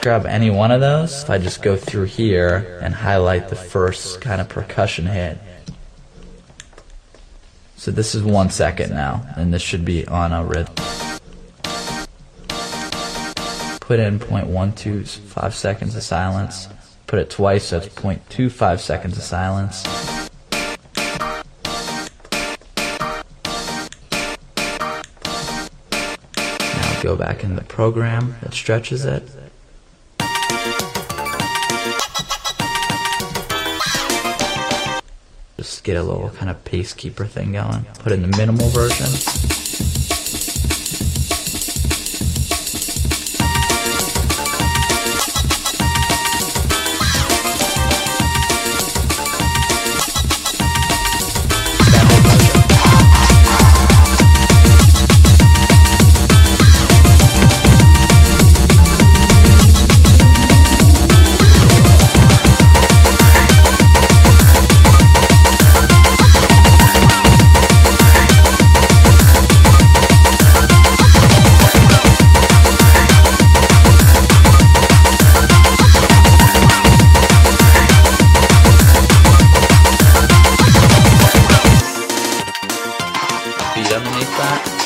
grab any one of those, if I just go through here and highlight the first kind of percussion hit. So this is one second now, and this should be on a rhythm. Put in 0.125 seconds of silence. Put it twice, so it's 0.25 seconds of silence. Now go back in the program that stretches it. Get a little kind of pace keeper thing going. Put in the minimal version. back.